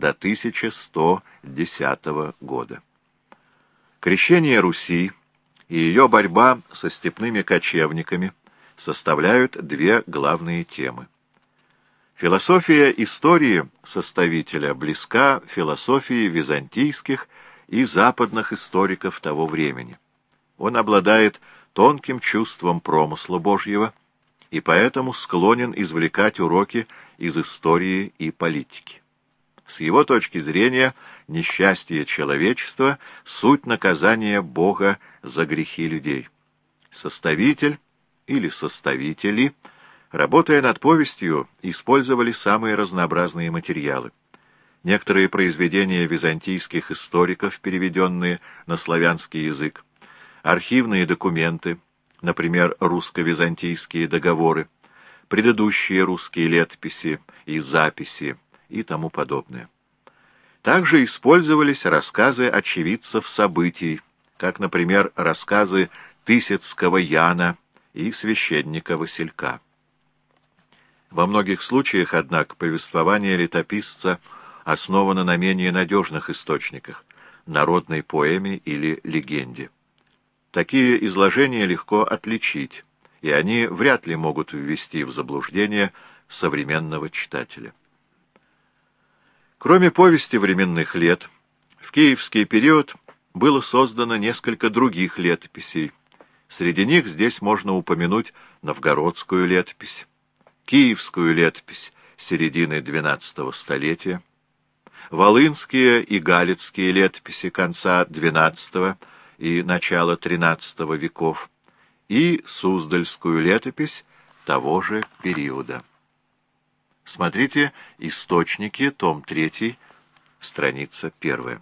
до 1110 года. Крещение Руси и ее борьба со степными кочевниками составляют две главные темы. Философия истории составителя близка философии византийских и западных историков того времени. Он обладает тонким чувством промысла Божьего и поэтому склонен извлекать уроки из истории и политики. С его точки зрения, несчастье человечества — суть наказания Бога за грехи людей. Составитель или составители — Работая над повестью, использовали самые разнообразные материалы. Некоторые произведения византийских историков, переведенные на славянский язык, архивные документы, например, русско-византийские договоры, предыдущие русские летописи и записи и тому подобное. Также использовались рассказы очевидцев событий, как, например, рассказы Тысяцкого Яна и священника Василька. Во многих случаях, однако, повествование летописца основано на менее надежных источниках — народной поэме или легенде. Такие изложения легко отличить, и они вряд ли могут ввести в заблуждение современного читателя. Кроме повести временных лет, в киевский период было создано несколько других летописей. Среди них здесь можно упомянуть новгородскую летопись, киевскую летопись середины XII столетия, волынские и галицкие летописи конца XII и начала XIII веков и Суздальскую летопись того же периода. Смотрите «Источники», том 3, страница 1.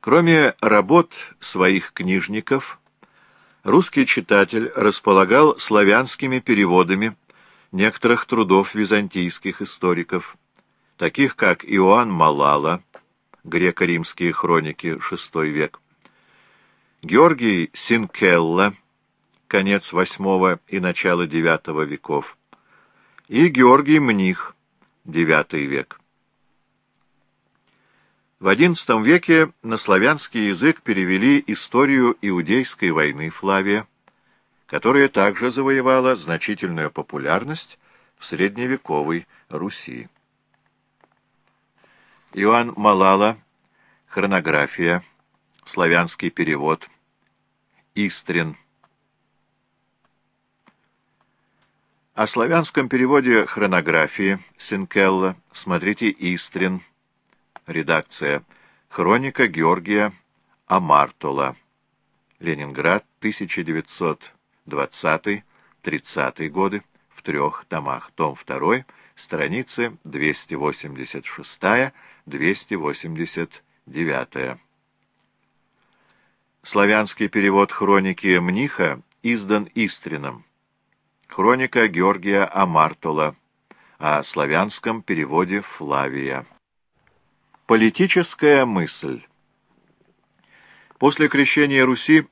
Кроме работ своих книжников, русский читатель располагал славянскими переводами некоторых трудов византийских историков, таких как Иоанн Малала, греко-римские хроники, VI век, Георгий Синкелла, конец VIII и начало IX веков, и Георгий Мних, IX век. В XI веке на славянский язык перевели историю Иудейской войны Флавия, которая также завоевала значительную популярность в средневековой Руси. Иоанн Малала, хронография, славянский перевод, Истрин. О славянском переводе хронографии Синкелла смотрите Истрин, Редакция. Хроника Георгия Амартола. Ленинград, 1920-30 годы, в трех томах. Том 2, страницы 286-289. Славянский перевод хроники Мниха издан Истрином. Хроника Георгия Амартола о славянском переводе Флавия. Политическая мысль После крещения Руси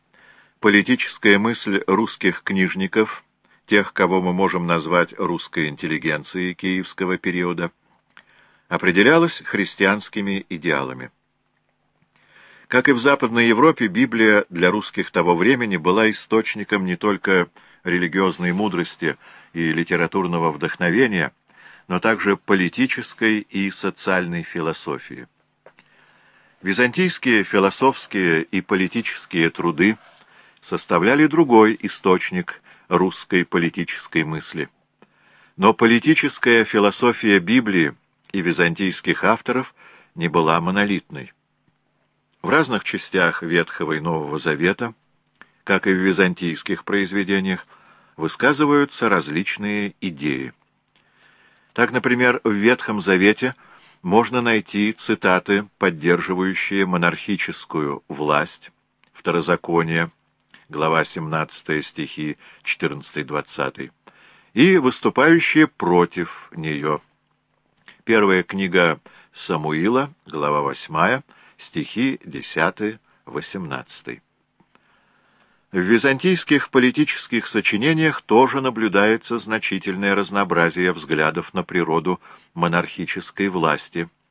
политическая мысль русских книжников, тех, кого мы можем назвать русской интеллигенцией киевского периода, определялась христианскими идеалами. Как и в Западной Европе, Библия для русских того времени была источником не только религиозной мудрости и литературного вдохновения, но также политической и социальной философии. Византийские философские и политические труды составляли другой источник русской политической мысли. Но политическая философия Библии и византийских авторов не была монолитной. В разных частях Ветхого и Нового Завета, как и в византийских произведениях, высказываются различные идеи. Так, например, в Ветхом Завете можно найти цитаты, поддерживающие монархическую власть, второзаконие, глава 17 стихи 14-20, и выступающие против нее. Первая книга Самуила, глава 8, стихи 10-18. В византийских политических сочинениях тоже наблюдается значительное разнообразие взглядов на природу монархической власти –